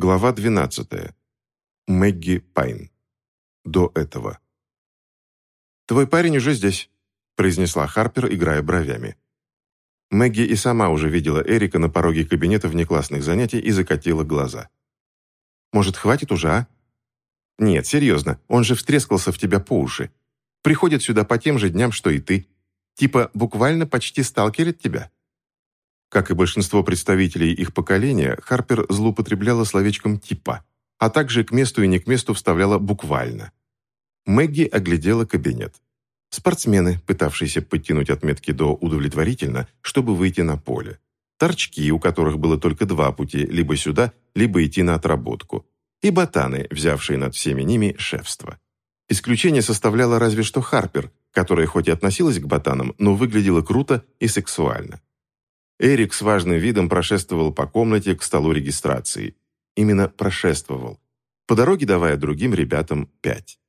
Глава 12. Мэгги Пайн. До этого. «Твой парень уже здесь», – произнесла Харпер, играя бровями. Мэгги и сама уже видела Эрика на пороге кабинета внеклассных занятий и закатила глаза. «Может, хватит уже, а?» «Нет, серьезно, он же встрескался в тебя по уши. Приходит сюда по тем же дням, что и ты. Типа буквально почти сталкерит тебя». Как и большинство представителей их поколения, Харпер злоупотребляла словечком «типа», а также к месту и не к месту вставляла «буквально». Мэгги оглядела кабинет. Спортсмены, пытавшиеся подтянуть отметки до удовлетворительно, чтобы выйти на поле. Торчки, у которых было только два пути, либо сюда, либо идти на отработку. И ботаны, взявшие над всеми ними шефство. Исключение составляла разве что Харпер, которая хоть и относилась к ботанам, но выглядела круто и сексуально. Эрик с важным видом прошествовал по комнате к столу регистрации. Именно прошествовал. По дороге давая другим ребятам пять.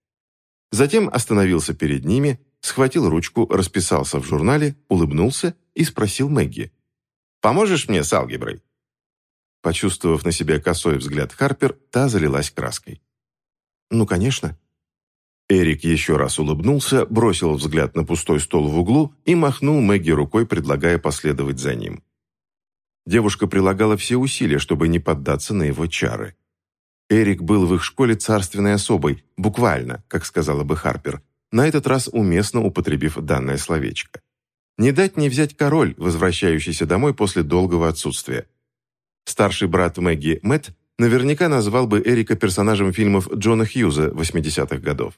Затем остановился перед ними, схватил ручку, расписался в журнале, улыбнулся и спросил Мэгги. «Поможешь мне с алгеброй?» Почувствовав на себе косой взгляд Харпер, та залилась краской. «Ну, конечно». Эрик еще раз улыбнулся, бросил взгляд на пустой стол в углу и махнул Мэгги рукой, предлагая последовать за ним. Девушка прилагала все усилия, чтобы не поддаться на его чары. Эрик был в их школе царственной особой, буквально, как сказала бы Харпер, на этот раз уместно употребив данное словечко. Не дать не взять король, возвращающийся домой после долгого отсутствия. Старший брат Мэгги, Мэтт, наверняка назвал бы Эрика персонажем фильмов Джона Хьюза 80-х годов.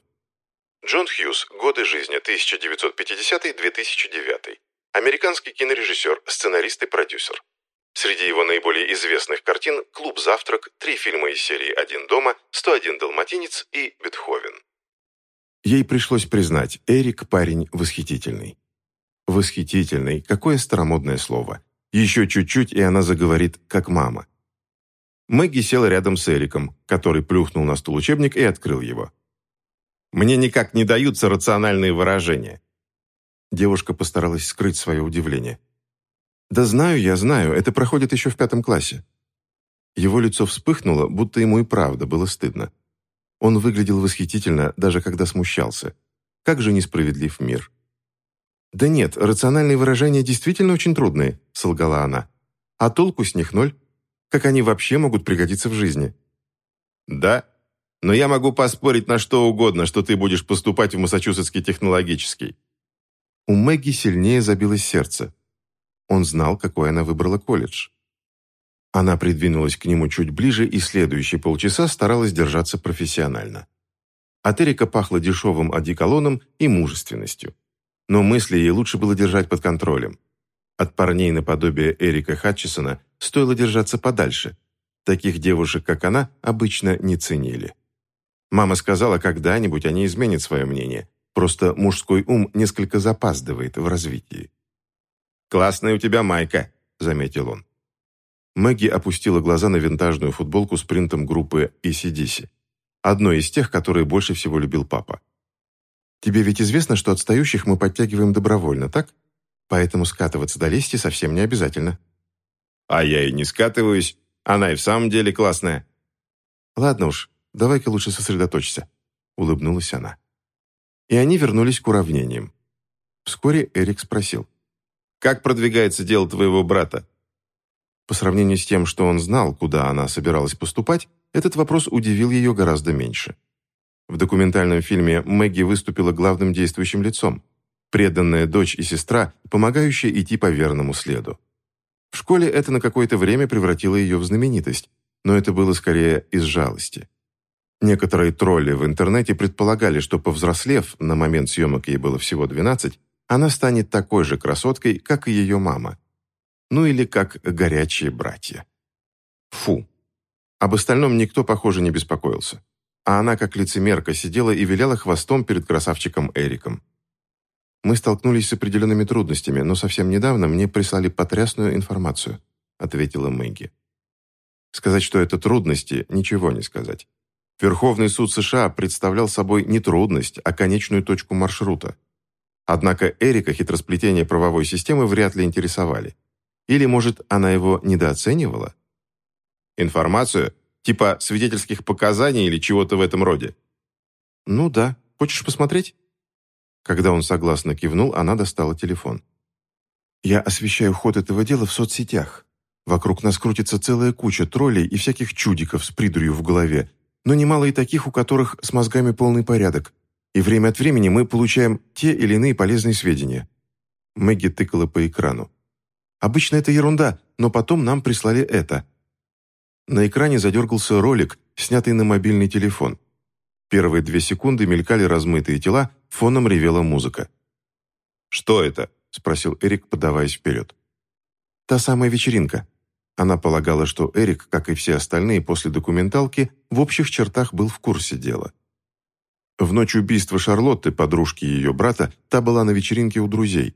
Джон Хьюз. Годы жизни 1950-2009. Американский кинорежиссер, сценарист и продюсер. Среди его наиболее известных картин «Клуб завтрак», три фильма из серии «Один дома», «101 далматинец» и «Бетховен». Ей пришлось признать, Эрик парень восхитительный. Восхитительный, какое старомодное слово. Еще чуть-чуть, и она заговорит, как мама. Мэгги села рядом с Эриком, который плюхнул на стул учебник и открыл его. «Мне никак не даются рациональные выражения». Девушка постаралась скрыть свое удивление. «Да знаю я, знаю, это проходит еще в пятом классе». Его лицо вспыхнуло, будто ему и правда было стыдно. Он выглядел восхитительно, даже когда смущался. Как же несправедлив мир. «Да нет, рациональные выражения действительно очень трудные», — солгала она. «А толку с них ноль. Как они вообще могут пригодиться в жизни?» «Да, но я могу поспорить на что угодно, что ты будешь поступать в Массачусетский технологический». У Мэгги сильнее забилось сердце. Он знал, какой она выбрала колледж. Она придвинулась к нему чуть ближе и следующие полчаса старалась держаться профессионально. От Эрика пахло дешевым одеколоном и мужественностью. Но мысли ей лучше было держать под контролем. От парней наподобие Эрика Хатчесона стоило держаться подальше. Таких девушек, как она, обычно не ценили. Мама сказала, когда-нибудь они изменят свое мнение. Просто мужской ум несколько запаздывает в развитии. «Классная у тебя майка», — заметил он. Мэгги опустила глаза на винтажную футболку с принтом группы ACDC. Одной из тех, которые больше всего любил папа. «Тебе ведь известно, что отстающих мы подтягиваем добровольно, так? Поэтому скатываться до лести совсем не обязательно». «А я и не скатываюсь. Она и в самом деле классная». «Ладно уж, давай-ка лучше сосредоточься», — улыбнулась она. И они вернулись к уравнениям. Вскоре Эрик спросил. Как продвигается дело твоего брата?» По сравнению с тем, что он знал, куда она собиралась поступать, этот вопрос удивил ее гораздо меньше. В документальном фильме Мэгги выступила главным действующим лицом. Преданная дочь и сестра, помогающая идти по верному следу. В школе это на какое-то время превратило ее в знаменитость, но это было скорее из жалости. Некоторые тролли в интернете предполагали, что повзрослев, на момент съемок ей было всего 12, она станет такой же красоткой, как и ее мама. Ну или как горячие братья. Фу. Об остальном никто, похоже, не беспокоился. А она, как лицемерка, сидела и виляла хвостом перед красавчиком Эриком. Мы столкнулись с определенными трудностями, но совсем недавно мне прислали потрясную информацию, ответила Мэгги. Сказать, что это трудности, ничего не сказать. Верховный суд США представлял собой не трудность, а конечную точку маршрута. Однако Эрика хитросплетения правовой системы вряд ли интересовали. Или, может, она его недооценивала? Информацию? Типа свидетельских показаний или чего-то в этом роде?» «Ну да. Хочешь посмотреть?» Когда он согласно кивнул, она достала телефон. «Я освещаю ход этого дела в соцсетях. Вокруг нас крутится целая куча троллей и всяких чудиков с придурью в голове, но немало и таких, у которых с мозгами полный порядок. И время от времени мы получаем те или иные полезные сведения». Мэгги тыкала по экрану. «Обычно это ерунда, но потом нам прислали это». На экране задергался ролик, снятый на мобильный телефон. Первые две секунды мелькали размытые тела, фоном ревела музыка. «Что это?» – спросил Эрик, подаваясь вперед. «Та самая вечеринка». Она полагала, что Эрик, как и все остальные после документалки, в общих чертах был в курсе дела. В ночь убийства Шарлотты, подружки ее брата, та была на вечеринке у друзей.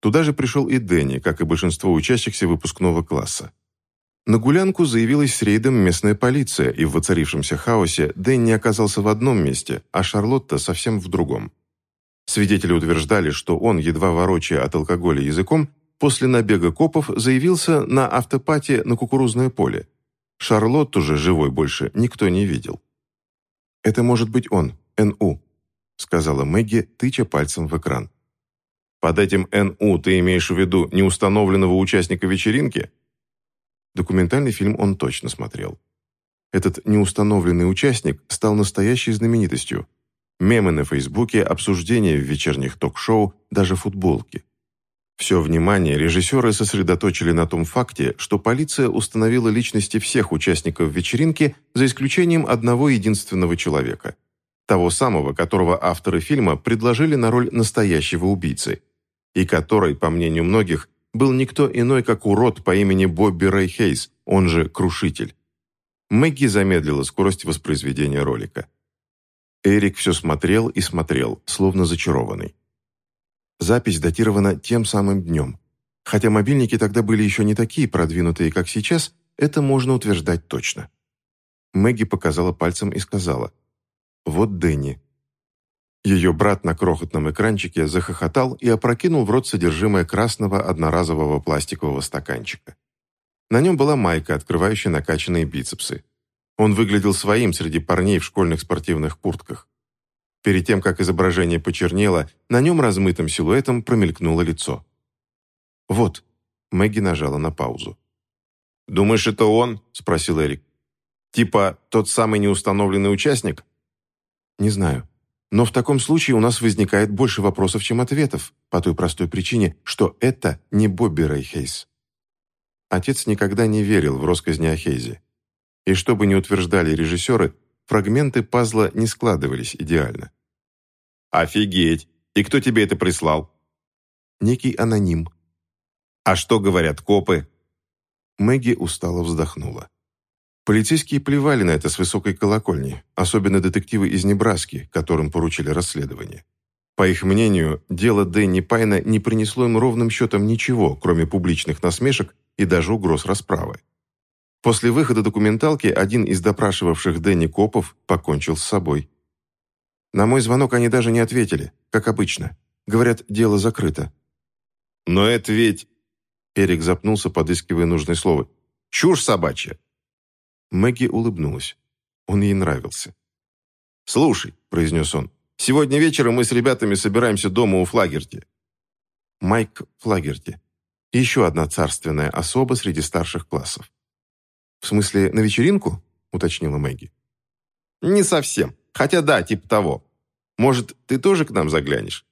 Туда же пришел и Дэнни, как и большинство учащихся выпускного класса. На гулянку заявилась с рейдом местная полиция, и в воцарившемся хаосе Дэнни оказался в одном месте, а Шарлотта совсем в другом. Свидетели утверждали, что он, едва ворочая от алкоголя языком, после набега копов заявился на автопате на кукурузное поле. Шарлотту же живой больше никто не видел. «Это может быть он, Н.У., сказала Мэгги, тыча пальцем в экран. «Под этим Н.У. ты имеешь в виду неустановленного участника вечеринки?» Документальный фильм он точно смотрел. Этот неустановленный участник стал настоящей знаменитостью. Мемы на Фейсбуке, обсуждения в вечерних ток-шоу, даже футболки. Все внимание режиссеры сосредоточили на том факте, что полиция установила личности всех участников вечеринки за исключением одного единственного человека. Того самого, которого авторы фильма предложили на роль настоящего убийцы. И который, по мнению многих, был никто иной, как урод по имени Бобби Рэй Хейс, он же Крушитель. Мэгги замедлила скорость воспроизведения ролика. Эрик все смотрел и смотрел, словно зачарованный. Запись датирована тем самым днем. Хотя мобильники тогда были еще не такие продвинутые, как сейчас, это можно утверждать точно. Мэгги показала пальцем и сказала, «Вот Дэнни, ее брат на крохотном экранчике захохотал и опрокинул в рот содержимое красного одноразового пластикового стаканчика. На нем была майка, открывающая накачанные бицепсы. Он выглядел своим среди парней в школьных спортивных куртках. Перед тем, как изображение почернело, на нем размытым силуэтом промелькнуло лицо. «Вот», — Мэгги нажала на паузу. «Думаешь, это он?» — спросил Эрик. «Типа тот самый неустановленный участник?» «Не знаю. Но в таком случае у нас возникает больше вопросов, чем ответов, по той простой причине, что это не Бобби Рейхейс. Отец никогда не верил в росказни о Хейзе. И что бы ни утверждали режиссеры, фрагменты пазла не складывались идеально. «Офигеть! И кто тебе это прислал?» «Некий аноним». «А что говорят копы?» Мэгги устало вздохнула. Полицейские плевали на это с высокой колокольни, особенно детективы из Небраски, которым поручили расследование. По их мнению, дело Дэнни Пайна не принесло им ровным счетом ничего, кроме публичных насмешек и даже угроз расправы. После выхода документалки один из допрашивавших Дэнни копов покончил с собой. На мой звонок они даже не ответили, как обычно. Говорят, дело закрыто. «Но это ведь...» Эрик запнулся, подыскивая нужное слово. «Чушь собачья!» Мэгги улыбнулась. Он ей нравился. «Слушай», — произнес он, — «сегодня вечером мы с ребятами собираемся дома у Флагерти». Майк Флагерти. Еще одна царственная особа среди старших классов. «В смысле, на вечеринку?» — уточнила Мэгги. «Не совсем. Хотя да, типа того. Может, ты тоже к нам заглянешь?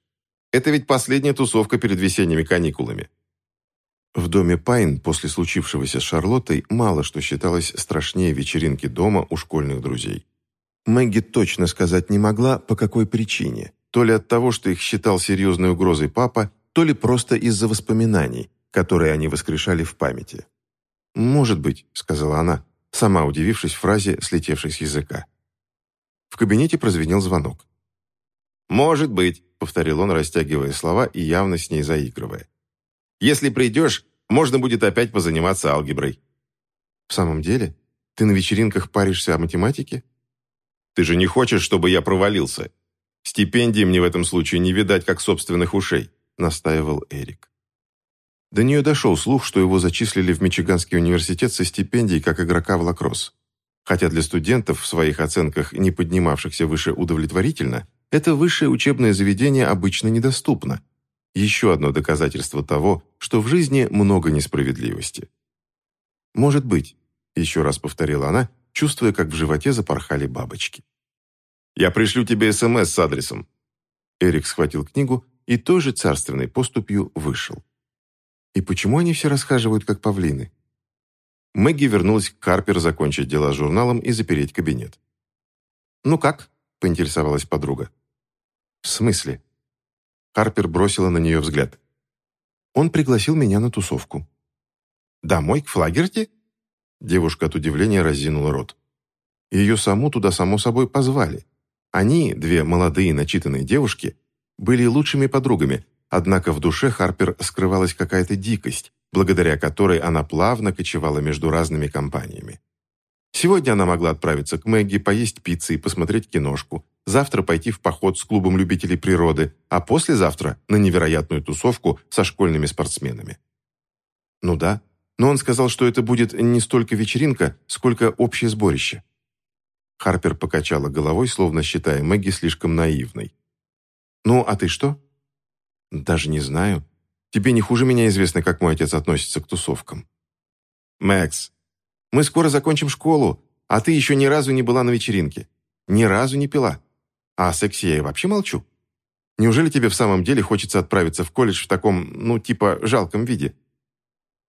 Это ведь последняя тусовка перед весенними каникулами». В доме Пайн после случившегося с Шарлоттой мало что считалось страшнее вечеринки дома у школьных друзей. Мэгги точно сказать не могла, по какой причине. То ли от того, что их считал серьезной угрозой папа, то ли просто из-за воспоминаний, которые они воскрешали в памяти. «Может быть», — сказала она, сама удивившись фразе, слетевшей с языка. В кабинете прозвенел звонок. «Может быть», — повторил он, растягивая слова и явно с ней заигрывая. Если придешь, можно будет опять позаниматься алгеброй». «В самом деле? Ты на вечеринках паришься о математике?» «Ты же не хочешь, чтобы я провалился? Стипендии мне в этом случае не видать, как собственных ушей», настаивал Эрик. До нее дошел слух, что его зачислили в Мичиганский университет со стипендией как игрока в лакросс. Хотя для студентов, в своих оценках не поднимавшихся выше удовлетворительно, это высшее учебное заведение обычно недоступно. Еще одно доказательство того, что в жизни много несправедливости. «Может быть», — еще раз повторила она, чувствуя, как в животе запорхали бабочки. «Я пришлю тебе СМС с адресом». Эрик схватил книгу и той же царственной поступью вышел. «И почему они все расхаживают, как павлины?» Мэгги вернулась к Карпер закончить дела с журналом и запереть кабинет. «Ну как?» – поинтересовалась подруга. «В смысле?» Харпер бросила на нее взгляд. «Он пригласил меня на тусовку». «Домой, к Флагерти?» Девушка от удивления разинула рот. Ее саму туда, само собой, позвали. Они, две молодые начитанные девушки, были лучшими подругами, однако в душе Харпер скрывалась какая-то дикость, благодаря которой она плавно кочевала между разными компаниями. Сегодня она могла отправиться к Мэгги, поесть пиццы и посмотреть киношку, завтра пойти в поход с клубом любителей природы, а послезавтра на невероятную тусовку со школьными спортсменами. Ну да, но он сказал, что это будет не столько вечеринка, сколько общее сборище. Харпер покачала головой, словно считая Мэгги слишком наивной. «Ну, а ты что?» «Даже не знаю. Тебе не хуже меня известно, как мой отец относится к тусовкам». «Мэкс, мы скоро закончим школу, а ты еще ни разу не была на вечеринке. Ни разу не пила. А о сексе я и вообще молчу. Неужели тебе в самом деле хочется отправиться в колледж в таком, ну, типа, жалком виде?»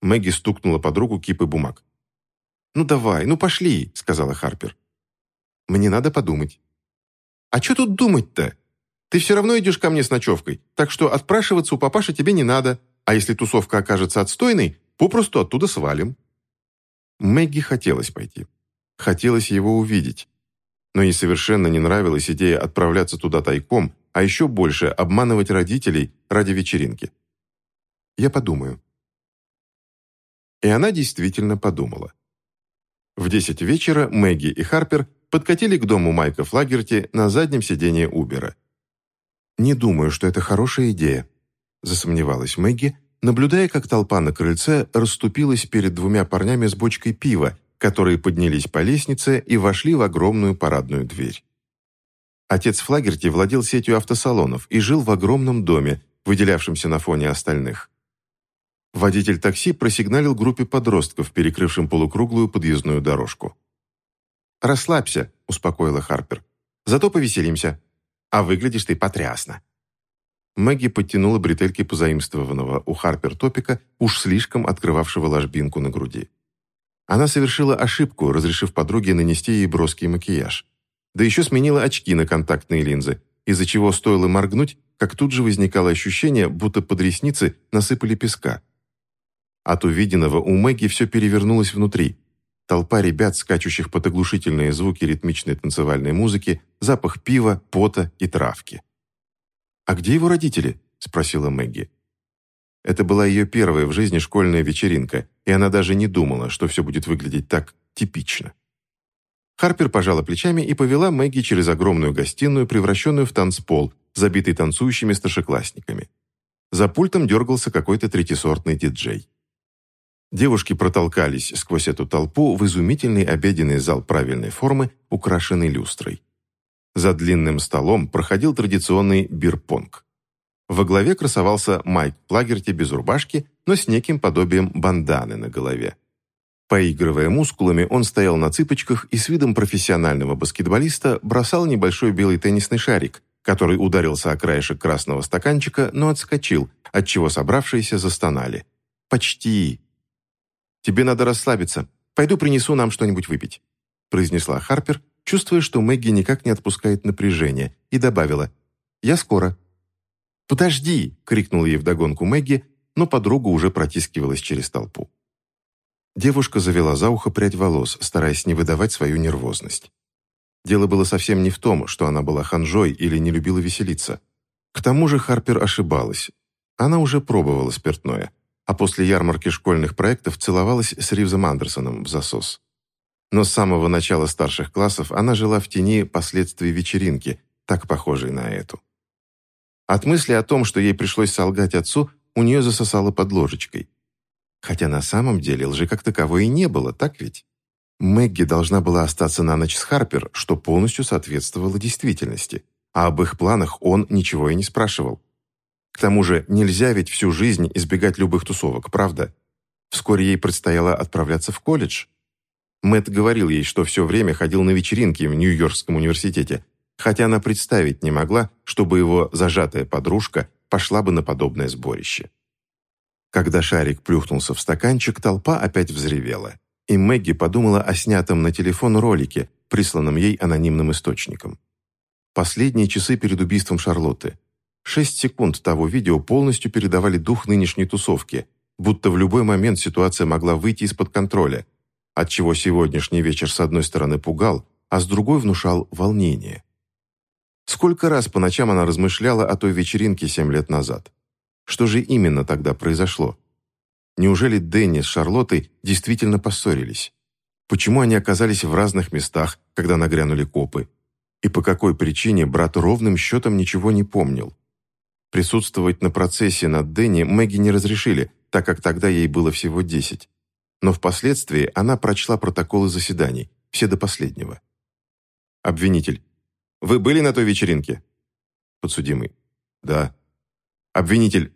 Мэгги стукнула подругу кипы бумаг. «Ну давай, ну пошли», — сказала Харпер. «Мне надо подумать». «А что тут думать-то? Ты все равно идешь ко мне с ночевкой, так что отпрашиваться у папаши тебе не надо, а если тусовка окажется отстойной, попросту оттуда свалим». Мэгги хотелось пойти. Хотелось его увидеть. Но ей совершенно не нравилась идея отправляться туда тайком, а еще больше обманывать родителей ради вечеринки. «Я подумаю», и она действительно подумала. В 10 вечера Мэгги и Харпер подкатили к дому Майка Флагерти на заднем сиденье Убера. «Не думаю, что это хорошая идея», – засомневалась Мэгги, наблюдая, как толпа на крыльце расступилась перед двумя парнями с бочкой пива, которые поднялись по лестнице и вошли в огромную парадную дверь. Отец Флагерти владел сетью автосалонов и жил в огромном доме, выделявшемся на фоне остальных. Водитель такси просигналил группе подростков, перекрывшим полукруглую подъездную дорожку. «Расслабься», — успокоила Харпер. «Зато повеселимся. А выглядишь ты потрясно». Мэгги подтянула бретельки позаимствованного у Харпер топика, уж слишком открывавшего ложбинку на груди. Она совершила ошибку, разрешив подруге нанести ей броский макияж. Да еще сменила очки на контактные линзы, из-за чего стоило моргнуть, как тут же возникало ощущение, будто под ресницы насыпали песка. От увиденного у Мэгги все перевернулось внутри. Толпа ребят, скачущих под оглушительные звуки ритмичной танцевальной музыки, запах пива, пота и травки. «А где его родители?» – спросила Мэгги. Это была ее первая в жизни школьная вечеринка, и она даже не думала, что все будет выглядеть так типично. Харпер пожала плечами и повела Мэгги через огромную гостиную, превращенную в танцпол, забитый танцующими старшеклассниками. За пультом дергался какой-то третисортный диджей. Девушки протолкались сквозь эту толпу в изумительный обеденный зал правильной формы, украшенный люстрой. За длинным столом проходил традиционный бирпонг. Во главе красовался Майк Плагерти без рубашки, но с неким подобием банданы на голове. Поигрывая мускулами, он стоял на цыпочках и с видом профессионального баскетболиста бросал небольшой белый теннисный шарик, который ударился о краешек красного стаканчика, но отскочил, отчего собравшиеся застонали. «Почти! «Тебе надо расслабиться. Пойду принесу нам что-нибудь выпить», произнесла Харпер, чувствуя, что Мэгги никак не отпускает напряжение, и добавила «Я скоро». «Подожди!» — крикнул ей вдогонку Мэгги, но подруга уже протискивалась через толпу. Девушка завела за ухо прядь волос, стараясь не выдавать свою нервозность. Дело было совсем не в том, что она была ханжой или не любила веселиться. К тому же Харпер ошибалась. Она уже пробовала спиртное а после ярмарки школьных проектов целовалась с Ривзом Андерсоном в засос. Но с самого начала старших классов она жила в тени последствий вечеринки, так похожей на эту. От мысли о том, что ей пришлось солгать отцу, у нее засосало под ложечкой. Хотя на самом деле лжи как таковой и не было, так ведь? Мэгги должна была остаться на ночь с Харпер, что полностью соответствовало действительности, а об их планах он ничего и не спрашивал. К тому же нельзя ведь всю жизнь избегать любых тусовок, правда? Вскоре ей предстояло отправляться в колледж. Мэтт говорил ей, что все время ходил на вечеринки в Нью-Йоркском университете, хотя она представить не могла, чтобы его зажатая подружка пошла бы на подобное сборище. Когда шарик плюхнулся в стаканчик, толпа опять взревела и Мэгги подумала о снятом на телефон ролике, присланном ей анонимным источником. Последние часы перед убийством Шарлотты. Шесть секунд того видео полностью передавали дух нынешней тусовки, будто в любой момент ситуация могла выйти из-под контроля, отчего сегодняшний вечер с одной стороны пугал, а с другой внушал волнение. Сколько раз по ночам она размышляла о той вечеринке семь лет назад. Что же именно тогда произошло? Неужели Дэнни с Шарлоттой действительно поссорились? Почему они оказались в разных местах, когда нагрянули копы? И по какой причине брат ровным счетом ничего не помнил? Присутствовать на процессе над Дэнни Мэгги не разрешили, так как тогда ей было всего десять. Но впоследствии она прочла протоколы заседаний, все до последнего. Обвинитель. Вы были на той вечеринке? Подсудимый. Да. Обвинитель.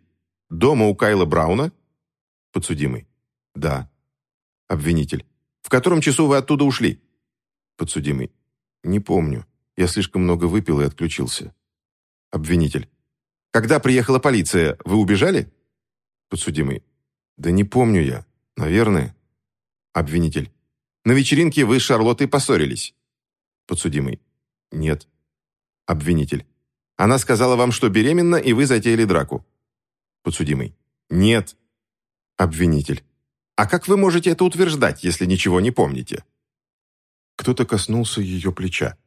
Дома у Кайла Брауна? Подсудимый. Да. Обвинитель. В котором часу вы оттуда ушли? Подсудимый. Не помню. Я слишком много выпил и отключился. Обвинитель. Когда приехала полиция, вы убежали? Подсудимый. Да не помню я. Наверное. Обвинитель. На вечеринке вы с Шарлоттой поссорились? Подсудимый. Нет. Обвинитель. Она сказала вам, что беременна, и вы затеяли драку. Подсудимый. Нет. Обвинитель. «А как вы можете это утверждать, если ничего не помните?» Кто-то коснулся ее плеча.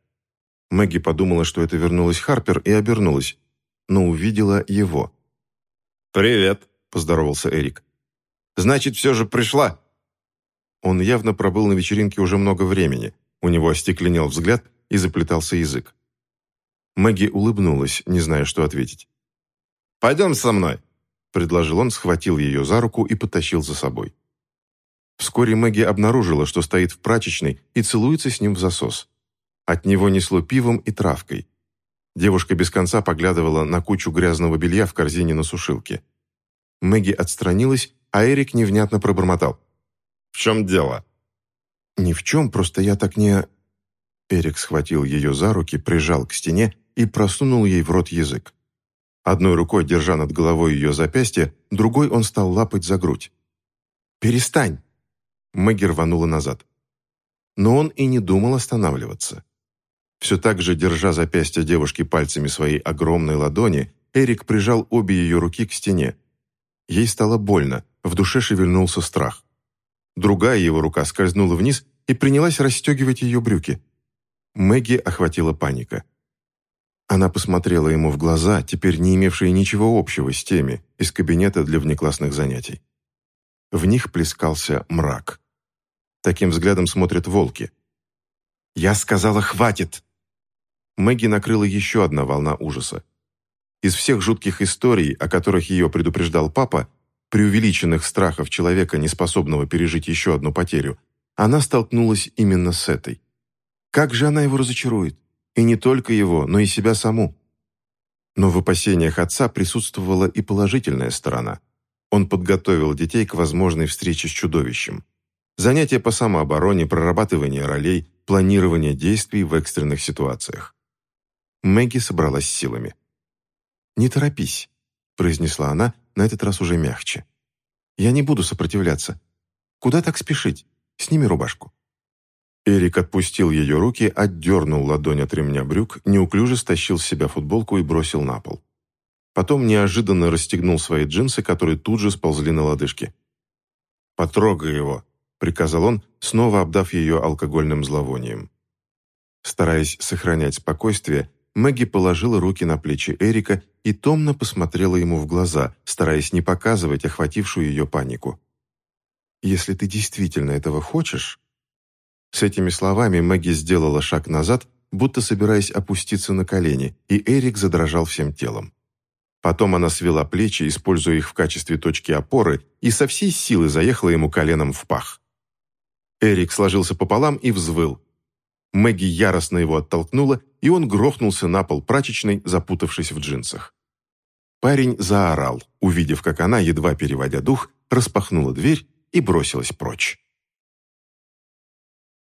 Мэгги подумала, что это вернулась Харпер, и обернулась, но увидела его. «Привет», — поздоровался Эрик. «Значит, все же пришла?» Он явно пробыл на вечеринке уже много времени. У него остекленел взгляд и заплетался язык. Мэгги улыбнулась, не зная, что ответить. «Пойдем со мной», предложил он, схватил ее за руку и потащил за собой. Вскоре Мэгги обнаружила, что стоит в прачечной и целуется с ним в засос. От него несло пивом и травкой. Девушка без конца поглядывала на кучу грязного белья в корзине на сушилке. Мэгги отстранилась, а Эрик невнятно пробормотал. «В чем дело?» «Ни в чем, просто я так не...» Эрик схватил ее за руки, прижал к стене и просунул ей в рот язык. Одной рукой, держа над головой ее запястье, другой он стал лапать за грудь. «Перестань!» Мэгги рванула назад. Но он и не думал останавливаться. Все так же, держа запястье девушки пальцами своей огромной ладони, Эрик прижал обе ее руки к стене. Ей стало больно, в душе шевельнулся страх. Другая его рука скользнула вниз и принялась расстегивать ее брюки. Мэгги охватила паника. Она посмотрела ему в глаза, теперь не имевшие ничего общего с теми из кабинета для внеклассных занятий. В них плескался мрак. Таким взглядом смотрят волки. «Я сказала, хватит!» Мэгги накрыла еще одна волна ужаса. Из всех жутких историй, о которых ее предупреждал папа, преувеличенных страхов человека, неспособного пережить еще одну потерю, она столкнулась именно с этой. Как же она его разочарует? И не только его, но и себя саму. Но в опасениях отца присутствовала и положительная сторона. Он подготовил детей к возможной встрече с чудовищем. Занятия по самообороне, прорабатывание ролей, планирование действий в экстренных ситуациях. Мэгги собралась силами. «Не торопись», – произнесла она, на этот раз уже мягче. «Я не буду сопротивляться. Куда так спешить? Сними рубашку». Эрик отпустил ее руки, отдернул ладонь от ремня брюк, неуклюже стащил с себя футболку и бросил на пол. Потом неожиданно расстегнул свои джинсы, которые тут же сползли на лодыжки. «Потрогай его», — приказал он, снова обдав ее алкогольным зловонием. Стараясь сохранять спокойствие, Мэгги положила руки на плечи Эрика и томно посмотрела ему в глаза, стараясь не показывать охватившую ее панику. «Если ты действительно этого хочешь», с этими словами Мэгги сделала шаг назад, будто собираясь опуститься на колени, и Эрик задрожал всем телом. Потом она свела плечи, используя их в качестве точки опоры, и со всей силы заехала ему коленом в пах. Эрик сложился пополам и взвыл. Мэгги яростно его оттолкнула, и он грохнулся на пол прачечной, запутавшись в джинсах. Парень заорал, увидев, как она, едва переводя дух, распахнула дверь и бросилась прочь.